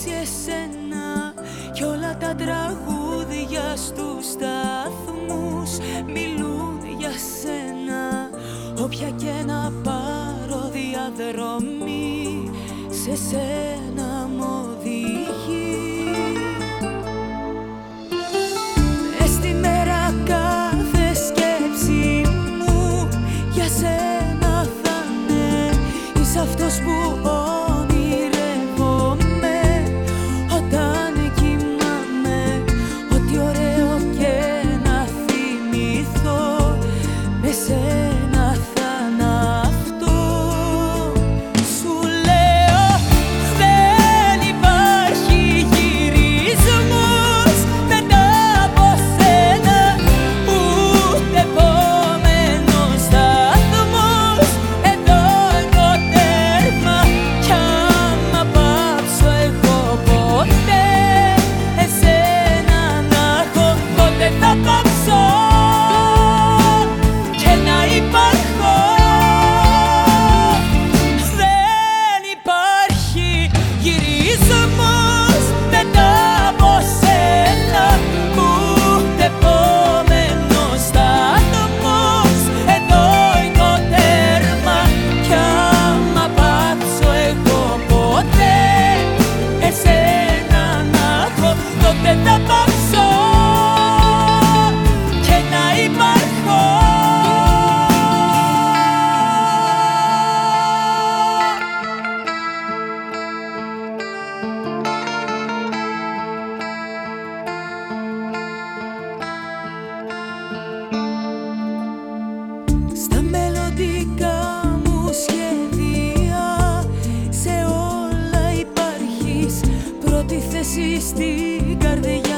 σε εσένα κι όλα τα τραγούδια στους σταθμούς μιλούν για σένα. Όποια και να πάρω διαδρομή σε σένα μου θέση στην καρδιά.